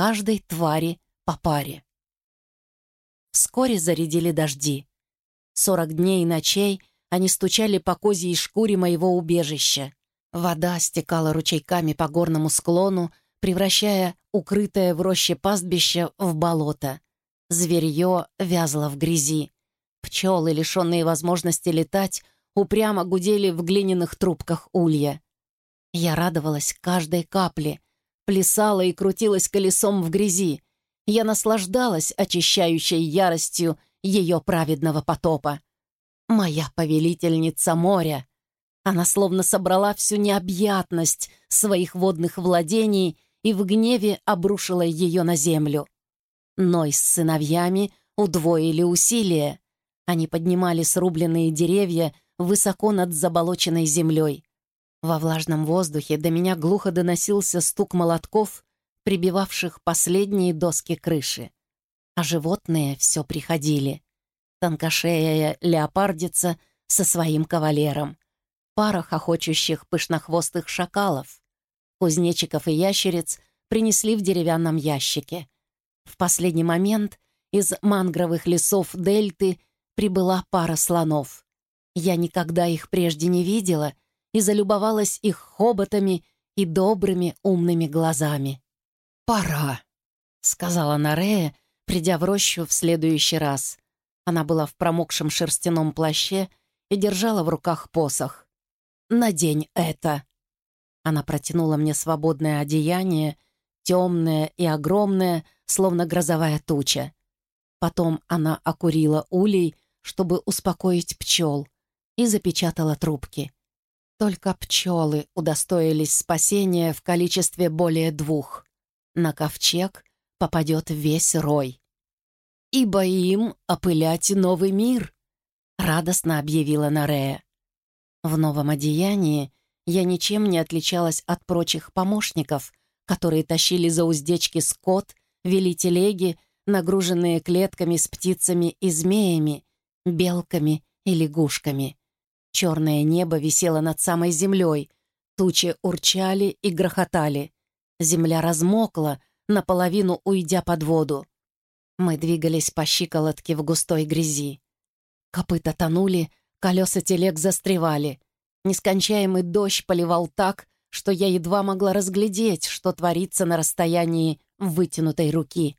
каждой твари по паре. Вскоре зарядили дожди. Сорок дней и ночей они стучали по козьей шкуре моего убежища. Вода стекала ручейками по горному склону, превращая укрытое в роще пастбище в болото. Зверье вязло в грязи. Пчелы, лишенные возможности летать, упрямо гудели в глиняных трубках улья. Я радовалась каждой капле, плясала и крутилась колесом в грязи. Я наслаждалась очищающей яростью ее праведного потопа. Моя повелительница моря. Она словно собрала всю необъятность своих водных владений и в гневе обрушила ее на землю. Ной с сыновьями удвоили усилия. Они поднимали срубленные деревья высоко над заболоченной землей. Во влажном воздухе до меня глухо доносился стук молотков, прибивавших последние доски крыши. А животные все приходили. Тонкошея леопардица со своим кавалером, пара хохочущих пышнохвостых шакалов, кузнечиков и ящериц принесли в деревянном ящике. В последний момент из мангровых лесов дельты прибыла пара слонов. Я никогда их прежде не видела и залюбовалась их хоботами и добрыми умными глазами. «Пора», — сказала Нарея, придя в рощу в следующий раз. Она была в промокшем шерстяном плаще и держала в руках посох. «Надень это!» Она протянула мне свободное одеяние, темное и огромное, словно грозовая туча. Потом она окурила улей, чтобы успокоить пчел, и запечатала трубки. Только пчелы удостоились спасения в количестве более двух. На ковчег попадет весь рой. «Ибо им опылять новый мир», — радостно объявила Нарея. В новом одеянии я ничем не отличалась от прочих помощников, которые тащили за уздечки скот, вели телеги, нагруженные клетками с птицами и змеями, белками и лягушками. Черное небо висело над самой землей, тучи урчали и грохотали. Земля размокла, наполовину уйдя под воду. Мы двигались по щиколотке в густой грязи. Копыта тонули, колеса телег застревали. Нескончаемый дождь поливал так, что я едва могла разглядеть, что творится на расстоянии вытянутой руки.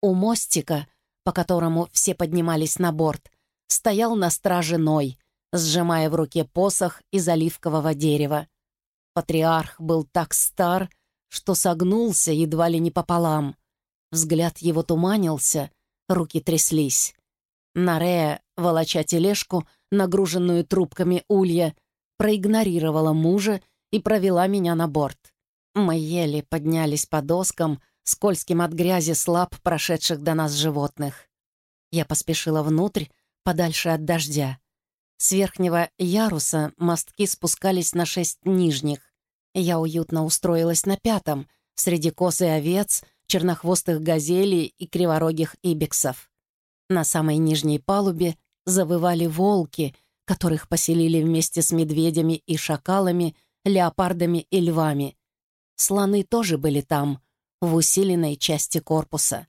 У мостика, по которому все поднимались на борт, стоял на страже Ной, сжимая в руке посох из оливкового дерева. Патриарх был так стар, что согнулся едва ли не пополам. Взгляд его туманился, руки тряслись. Нарея, волоча тележку, нагруженную трубками улья, проигнорировала мужа и провела меня на борт. Мы еле поднялись по доскам, скользким от грязи слаб прошедших до нас животных. Я поспешила внутрь, подальше от дождя. С верхнего яруса мостки спускались на шесть нижних. Я уютно устроилась на пятом, среди коз и овец, чернохвостых газелей и криворогих ибексов. На самой нижней палубе завывали волки, которых поселили вместе с медведями и шакалами, леопардами и львами. Слоны тоже были там, в усиленной части корпуса.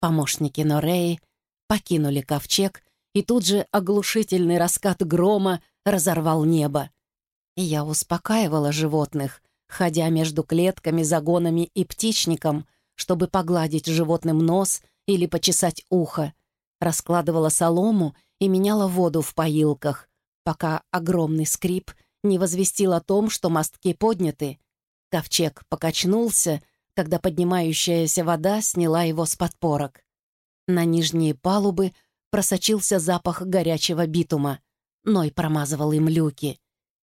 Помощники Нореи покинули ковчег и тут же оглушительный раскат грома разорвал небо. Я успокаивала животных, ходя между клетками, загонами и птичником, чтобы погладить животным нос или почесать ухо, раскладывала солому и меняла воду в поилках, пока огромный скрип не возвестил о том, что мостки подняты. Ковчег покачнулся, когда поднимающаяся вода сняла его с подпорок. На нижние палубы — просочился запах горячего битума. Ной промазывал им люки.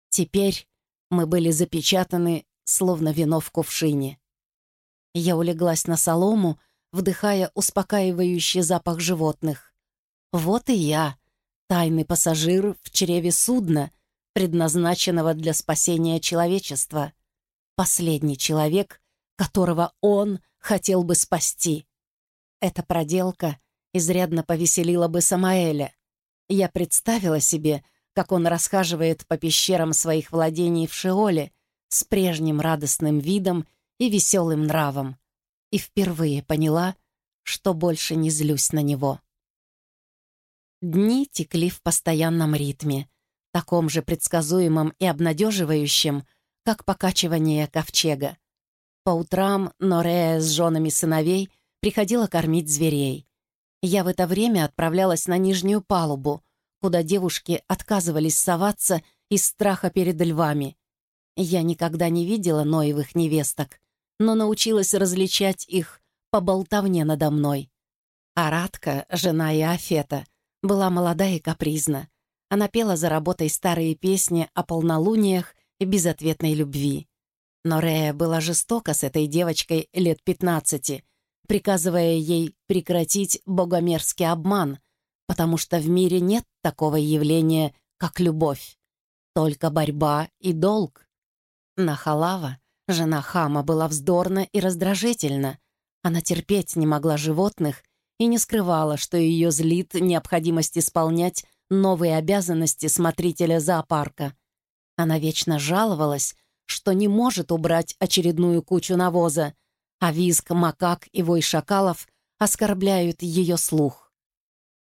Теперь мы были запечатаны, словно вино в кувшине. Я улеглась на солому, вдыхая успокаивающий запах животных. Вот и я, тайный пассажир в чреве судна, предназначенного для спасения человечества. Последний человек, которого он хотел бы спасти. Эта проделка изрядно повеселила бы Самаэля. Я представила себе, как он расхаживает по пещерам своих владений в Шеоле с прежним радостным видом и веселым нравом. и впервые поняла, что больше не злюсь на него. Дни текли в постоянном ритме, таком же предсказуемом и обнадеживающем, как покачивание ковчега. По утрам Норея с женами сыновей приходила кормить зверей. Я в это время отправлялась на нижнюю палубу, куда девушки отказывались соваться из страха перед львами. Я никогда не видела Ноевых невесток, но научилась различать их по болтовне надо мной. Аратка, жена Иофета, была молода и капризна. Она пела за работой старые песни о полнолуниях и безответной любви. Но Рея была жестока с этой девочкой лет пятнадцати, приказывая ей прекратить богомерзкий обман, потому что в мире нет такого явления, как любовь, только борьба и долг. Нахалава, жена Хама, была вздорна и раздражительна. Она терпеть не могла животных и не скрывала, что ее злит необходимость исполнять новые обязанности смотрителя зоопарка. Она вечно жаловалась, что не может убрать очередную кучу навоза, а визг макак и вой шакалов оскорбляют ее слух.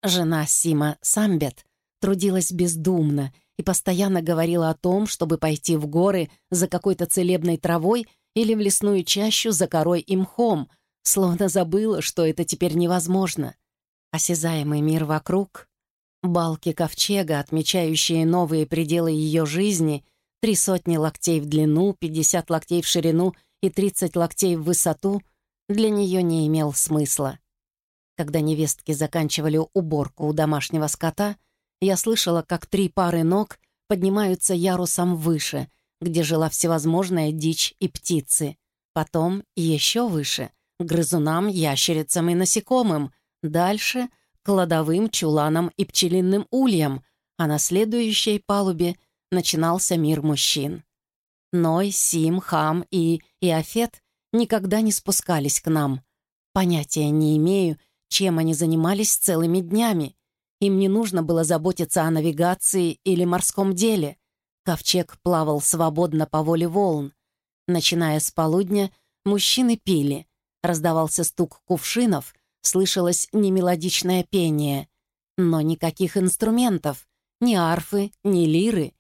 Жена Сима Самбет трудилась бездумно и постоянно говорила о том, чтобы пойти в горы за какой-то целебной травой или в лесную чащу за корой и мхом, словно забыла, что это теперь невозможно. Осязаемый мир вокруг, балки ковчега, отмечающие новые пределы ее жизни, три сотни локтей в длину, пятьдесят локтей в ширину и тридцать локтей в высоту, для нее не имел смысла. Когда невестки заканчивали уборку у домашнего скота, я слышала, как три пары ног поднимаются ярусом выше, где жила всевозможная дичь и птицы. Потом еще выше, грызунам, ящерицам и насекомым, дальше — кладовым, чуланам и пчелиным ульям, а на следующей палубе начинался мир мужчин. Ной, Сим, Хам и Иофет никогда не спускались к нам. Понятия не имею, чем они занимались целыми днями. Им не нужно было заботиться о навигации или морском деле. Ковчег плавал свободно по воле волн. Начиная с полудня, мужчины пили, Раздавался стук кувшинов, слышалось немелодичное пение. Но никаких инструментов, ни арфы, ни лиры.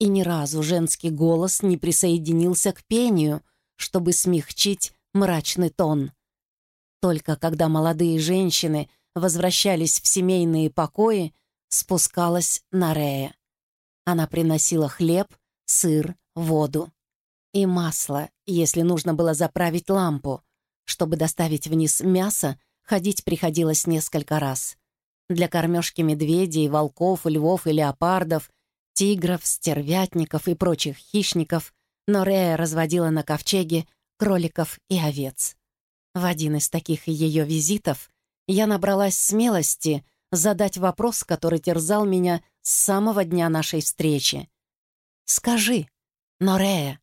И ни разу женский голос не присоединился к пению, чтобы смягчить мрачный тон. Только когда молодые женщины возвращались в семейные покои, спускалась Нарея. Она приносила хлеб, сыр, воду и масло, если нужно было заправить лампу, чтобы доставить вниз мясо, ходить приходилось несколько раз. Для кормежки медведей, волков, львов и леопардов, тигров, стервятников и прочих хищников Норея разводила на ковчеге кроликов и овец. В один из таких ее визитов я набралась смелости задать вопрос, который терзал меня с самого дня нашей встречи. «Скажи, Норея».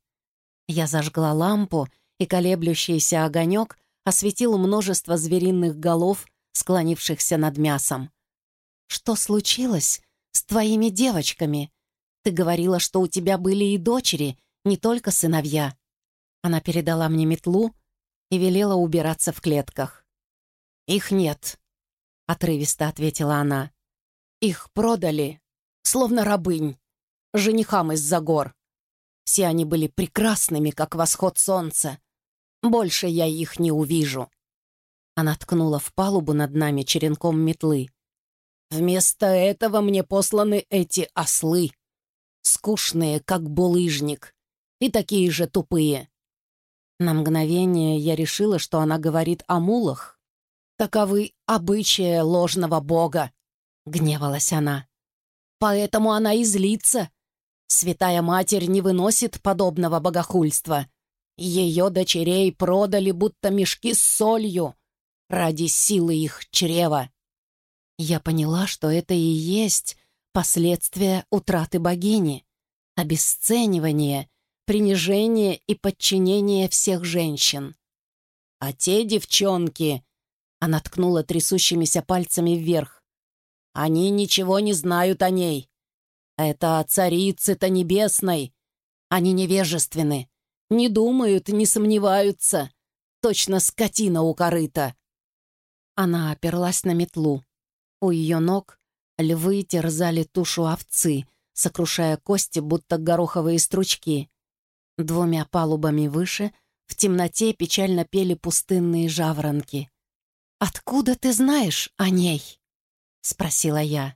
Я зажгла лампу и колеблющийся огонек осветил множество звериных голов, склонившихся над мясом. «Что случилось с твоими девочками? Ты говорила, что у тебя были и дочери, не только сыновья». Она передала мне метлу и велела убираться в клетках. «Их нет», — отрывисто ответила она. «Их продали, словно рабынь, женихам из-за гор. Все они были прекрасными, как восход солнца, больше я их не увижу». Она ткнула в палубу над нами черенком метлы. «Вместо этого мне посланы эти ослы. Скучные, как булыжник, и такие же тупые». На мгновение я решила, что она говорит о мулах. «Таковы обычаи ложного бога», — гневалась она. «Поэтому она и злится. Святая Матерь не выносит подобного богохульства. Ее дочерей продали будто мешки с солью ради силы их чрева. Я поняла, что это и есть последствия утраты богини, обесценивание, принижение и подчинение всех женщин. А те девчонки, она ткнула трясущимися пальцами вверх, они ничего не знают о ней. Это царицы-то небесной. Они невежественны, не думают, не сомневаются. точно скотина у корыта. Она оперлась на метлу. У ее ног львы терзали тушу овцы, сокрушая кости, будто гороховые стручки. Двумя палубами выше в темноте печально пели пустынные жаворонки. «Откуда ты знаешь о ней?» — спросила я.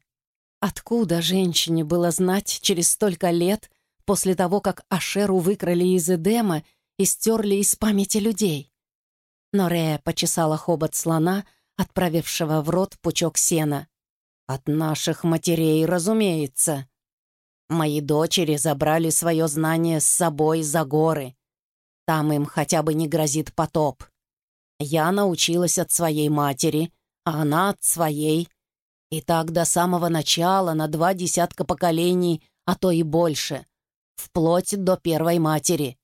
Откуда женщине было знать через столько лет после того, как Ашеру выкрали из Эдема и стерли из памяти людей? Но Рея почесала хобот слона, отправившего в рот пучок сена. «От наших матерей, разумеется. Мои дочери забрали свое знание с собой за горы. Там им хотя бы не грозит потоп. Я научилась от своей матери, а она от своей — и так до самого начала на два десятка поколений, а то и больше, вплоть до первой матери.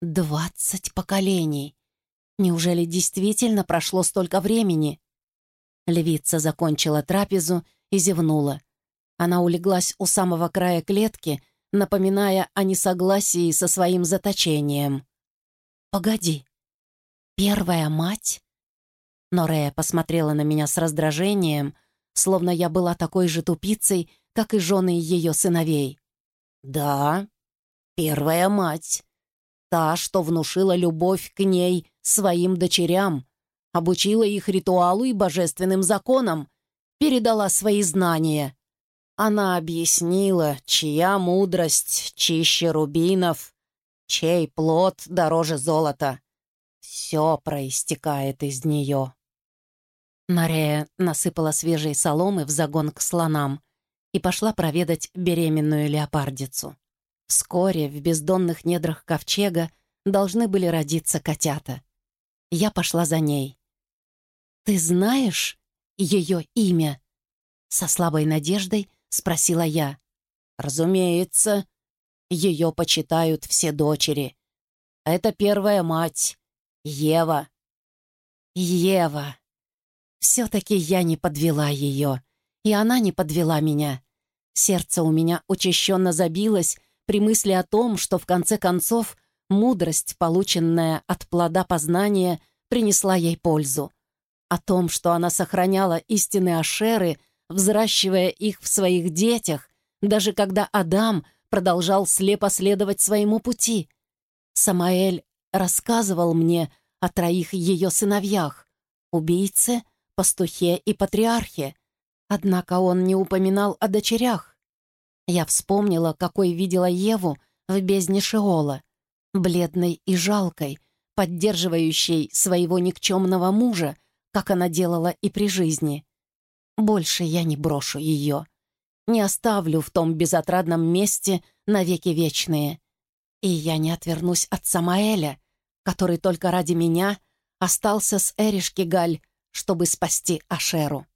Двадцать поколений. Неужели действительно прошло столько времени? Львица закончила трапезу и зевнула. Она улеглась у самого края клетки, напоминая о несогласии со своим заточением. «Погоди, первая мать?» Норея посмотрела на меня с раздражением, словно я была такой же тупицей, как и жены ее сыновей. «Да, первая мать. Та, что внушила любовь к ней своим дочерям, обучила их ритуалу и божественным законам, передала свои знания. Она объяснила, чья мудрость чище рубинов, чей плод дороже золота. Все проистекает из нее. Нарея насыпала свежей соломы в загон к слонам и пошла проведать беременную леопардицу. Вскоре в бездонных недрах ковчега должны были родиться котята. Я пошла за ней. «Ты знаешь ее имя?» Со слабой надеждой спросила я. «Разумеется, ее почитают все дочери. Это первая мать, Ева». «Ева!» Все-таки я не подвела ее, и она не подвела меня. Сердце у меня учащенно забилось при мысли о том, что в конце концов мудрость, полученная от плода познания, принесла ей пользу. О том, что она сохраняла истины Ашеры, взращивая их в своих детях, даже когда Адам продолжал слепо следовать своему пути. Самаэль рассказывал мне о троих ее сыновьях — убийце, пастухе и патриархе, однако он не упоминал о дочерях. Я вспомнила, какой видела Еву в бездне Шеола, бледной и жалкой, поддерживающей своего никчемного мужа, как она делала и при жизни. Больше я не брошу ее, не оставлю в том безотрадном месте навеки вечные. И я не отвернусь от Самаэля, который только ради меня остался с Эришки Галь чтобы спасти Ашеру.